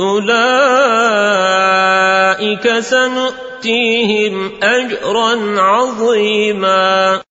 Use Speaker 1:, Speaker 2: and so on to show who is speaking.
Speaker 1: أولئك سنؤتيهم أجرا عظيما.